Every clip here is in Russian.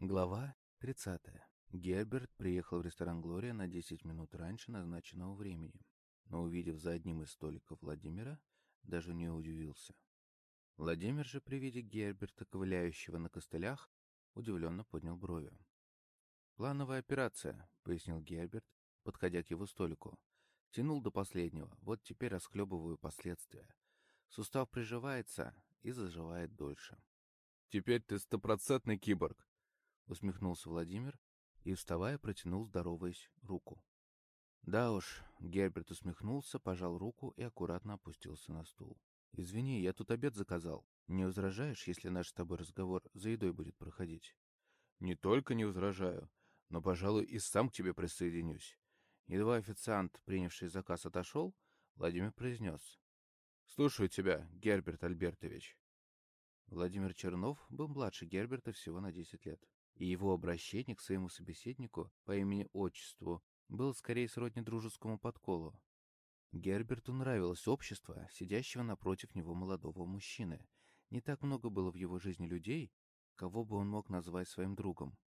Глава 30. Герберт приехал в ресторан «Глория» на 10 минут раньше назначенного времени, но, увидев за одним из столиков Владимира, даже не удивился. Владимир же при виде Герберта, ковыляющего на костылях, удивленно поднял брови. «Плановая операция», — пояснил Герберт, подходя к его столику. «Тянул до последнего, вот теперь расхлебываю последствия. Сустав приживается и заживает дольше». «Теперь ты стопроцентный киборг», усмехнулся Владимир и, вставая, протянул, здороваясь, руку. Да уж, Герберт усмехнулся, пожал руку и аккуратно опустился на стул. «Извини, я тут обед заказал. Не возражаешь, если наш с тобой разговор за едой будет проходить?» «Не только не возражаю, но, пожалуй, и сам к тебе присоединюсь». Едва официант, принявший заказ, отошел, Владимир произнес. «Слушаю тебя, Герберт Альбертович». Владимир Чернов был младше Герберта всего на 10 лет и его обращение к своему собеседнику по имени-отчеству было скорее сродни дружескому подколу. Герберту нравилось общество, сидящего напротив него молодого мужчины. Не так много было в его жизни людей, кого бы он мог назвать своим другом.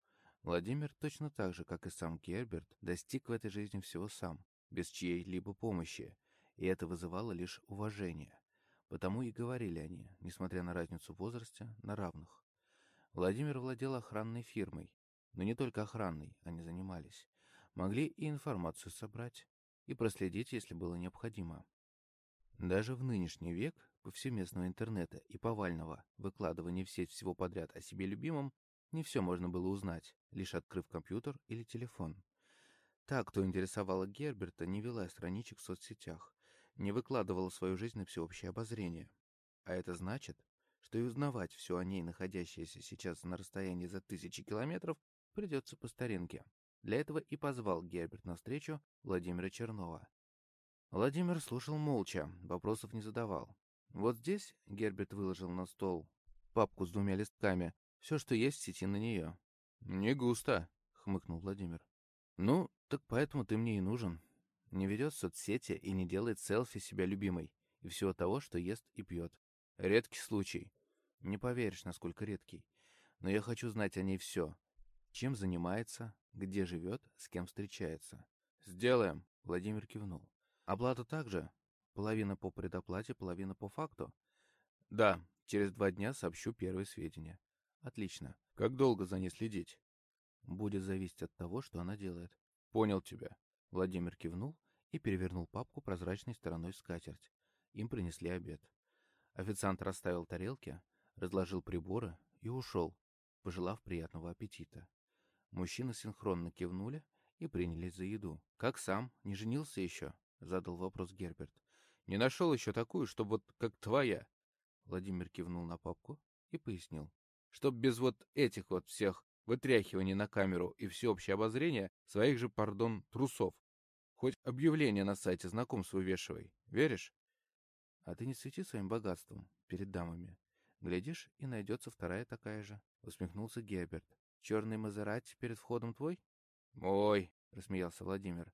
Владимир точно так же, как и сам Герберт, достиг в этой жизни всего сам, без чьей-либо помощи, и это вызывало лишь уважение. Потому и говорили они, несмотря на разницу в возрасте, на равных. Владимир владел охранной фирмой. Но не только охранной они занимались. Могли и информацию собрать, и проследить, если было необходимо. Даже в нынешний век повсеместного интернета и повального выкладывания в сеть всего подряд о себе любимом не все можно было узнать, лишь открыв компьютер или телефон. Та, кто интересовала Герберта, не вела страничек в соцсетях, не выкладывала свою жизнь на всеобщее обозрение. А это значит, что и узнавать все о ней, находящееся сейчас на расстоянии за тысячи километров, придется по старинке. Для этого и позвал Герберт на встречу Владимира Чернова. Владимир слушал молча, вопросов не задавал. Вот здесь Герберт выложил на стол папку с двумя листками, все, что есть в сети на нее. «Не густо», — хмыкнул Владимир. «Ну, так поэтому ты мне и нужен. Не ведет соцсети и не делает селфи себя любимой и всего того, что ест и пьет. Редкий случай. Не поверишь, насколько редкий. Но я хочу знать о ней все. Чем занимается, где живет, с кем встречается. Сделаем, Владимир кивнул. Оплата также? Половина по предоплате, половина по факту? Да, через два дня сообщу первые сведения. Отлично. Как долго за ней следить? Будет зависеть от того, что она делает. Понял тебя. Владимир кивнул и перевернул папку прозрачной стороной в скатерть. Им принесли обед. Официант расставил тарелки, разложил приборы и ушел, пожелав приятного аппетита. Мужчины синхронно кивнули и принялись за еду. «Как сам? Не женился еще?» — задал вопрос Герберт. «Не нашел еще такую, чтобы вот как твоя». Владимир кивнул на папку и пояснил. «Чтоб без вот этих вот всех вытряхиваний на камеру и всеобщее обозрение своих же, пардон, трусов. Хоть объявление на сайте знакомств вывешивай. Веришь?» «А ты не свети своим богатством перед дамами. Глядишь, и найдется вторая такая же», — усмехнулся Герберт. «Черный Мазерати перед входом твой?» «Мой», — рассмеялся Владимир.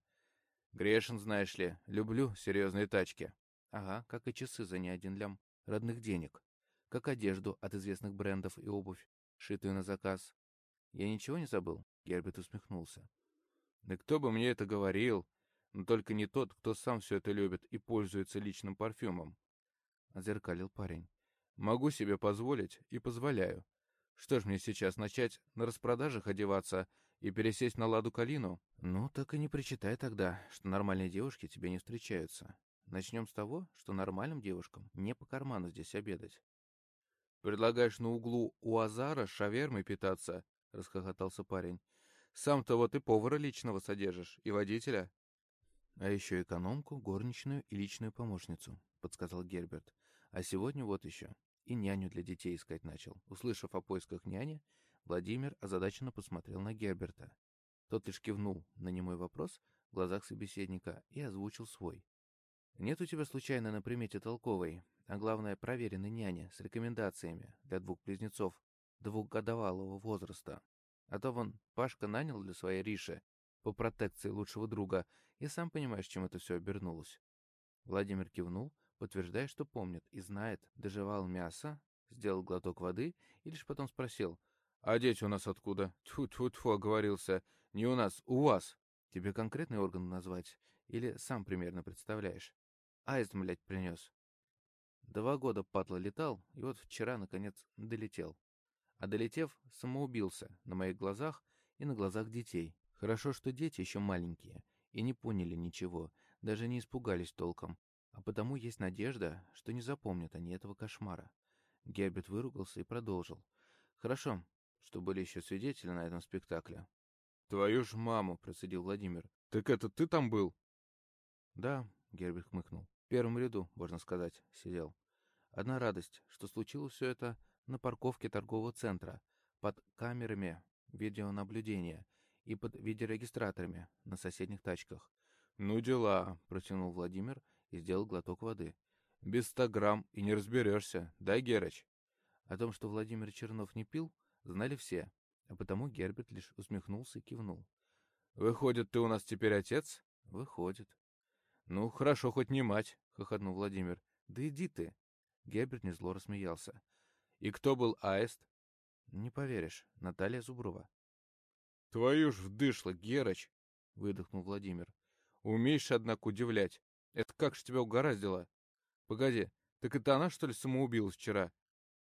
«Грешен, знаешь ли, люблю серьезные тачки». «Ага, как и часы за не один лям родных денег. Как одежду от известных брендов и обувь, шитую на заказ. Я ничего не забыл?» Герберт усмехнулся. «Да кто бы мне это говорил? Но только не тот, кто сам все это любит и пользуется личным парфюмом», — озеркалил парень. Могу себе позволить и позволяю. Что ж мне сейчас начать на распродажах одеваться и пересесть на ладу калину? Ну, так и не причитай тогда, что нормальные девушки тебе не встречаются. Начнем с того, что нормальным девушкам не по карману здесь обедать. Предлагаешь на углу у Азара шавермой питаться? Расхохотался парень. Сам-то вот и повара личного содержишь, и водителя. А еще экономку, горничную и личную помощницу, подсказал Герберт. А сегодня вот еще и няню для детей искать начал. Услышав о поисках няни, Владимир озадаченно посмотрел на Герберта. Тот лишь кивнул на немой вопрос в глазах собеседника и озвучил свой. «Нет у тебя случайно на примете толковой, а главное проверенной няни с рекомендациями для двух близнецов двухгодовалого возраста? А то вон Пашка нанял для своей Риши по протекции лучшего друга, и сам понимаешь, чем это все обернулось». Владимир кивнул, подтверждая, что помнит и знает, доживал мясо, сделал глоток воды и лишь потом спросил, А дети у нас откуда? Тьфу-тьфу-тьфу, оговорился. Не у нас, у вас. Тебе конкретный орган назвать? Или сам примерно представляешь? Аист, блядь, принес. Два года падла летал, и вот вчера, наконец, долетел. А долетев, самоубился на моих глазах и на глазах детей. Хорошо, что дети еще маленькие и не поняли ничего, даже не испугались толком. А потому есть надежда, что не запомнят они этого кошмара. Герберт выругался и продолжил. Хорошо, что были еще свидетели на этом спектакле. «Твою ж маму!» — процедил Владимир. «Так это ты там был?» «Да», — Герберт хмыкнул. «В первом ряду, можно сказать, сидел. Одна радость, что случилось все это на парковке торгового центра, под камерами видеонаблюдения и под видеорегистраторами на соседних тачках. «Ну дела», — протянул Владимир и сделал глоток воды. «Без ста грамм и не разберешься, да, Герыч?» О том, что Владимир Чернов не пил, знали все, а потому Герберт лишь усмехнулся и кивнул. «Выходит, ты у нас теперь отец?» «Выходит». «Ну, хорошо, хоть не мать», — хохотнул Владимир. «Да иди ты». Герберт незло рассмеялся. «И кто был аист?» «Не поверишь, Наталья Зуброва». «Твою ж вдышло, Герыч!» — выдохнул Владимир. «Умеешь, однако, удивлять. Это как ж тебя угораздило? Погоди, так это она, что ли, самоубилась вчера?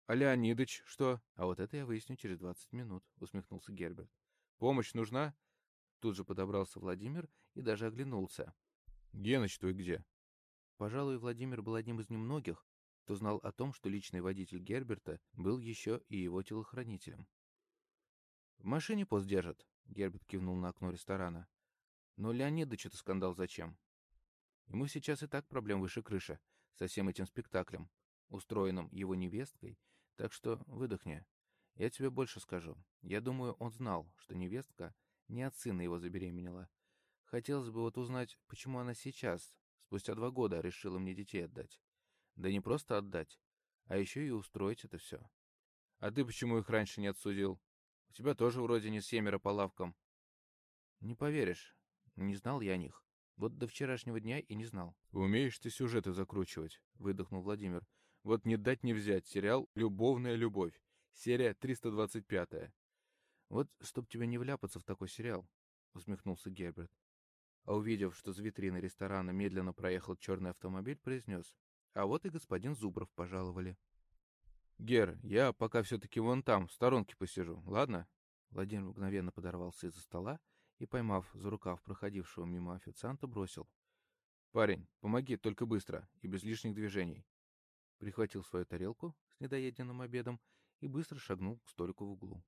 А Леонидыч что? А вот это я выясню через двадцать минут, усмехнулся Герберт. Помощь нужна? Тут же подобрался Владимир и даже оглянулся. Геныч твой где? Пожалуй, Владимир был одним из немногих, кто знал о том, что личный водитель Герберта был еще и его телохранителем. «В машине пост держат», — Герберт кивнул на окно ресторана. «Но Леонидыч-то скандал зачем? Ему сейчас и так проблем выше крыши со всем этим спектаклем, устроенным его невесткой, так что выдохни. Я тебе больше скажу. Я думаю, он знал, что невестка не от сына его забеременела. Хотелось бы вот узнать, почему она сейчас, спустя два года, решила мне детей отдать. Да не просто отдать, а еще и устроить это все. А ты почему их раньше не отсудил? У тебя тоже вроде не семеро по лавкам. Не поверишь, не знал я о них. Вот до вчерашнего дня и не знал. «Умеешь ты сюжеты закручивать», — выдохнул Владимир. «Вот не дать не взять сериал «Любовная любовь», серия 325 «Вот, чтоб тебе не вляпаться в такой сериал», — усмехнулся Герберт. А увидев, что с витрины ресторана медленно проехал черный автомобиль, произнес. «А вот и господин Зубров пожаловали». «Гер, я пока все-таки вон там, в сторонке посижу, ладно?» Владимир мгновенно подорвался из-за стола и, поймав за рукав проходившего мимо официанта, бросил. «Парень, помоги, только быстро и без лишних движений». Прихватил свою тарелку с недоеденным обедом и быстро шагнул к столику в углу.